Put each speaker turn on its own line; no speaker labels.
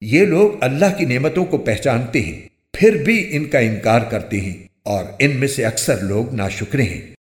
یہ لوگ اللہ کی نعمتوں کو پہچانتے ہیں، پھر بھی ان کا انکار کرتے ہیں اور ان میں سے اکثر لوگ ناشکرے ہیں۔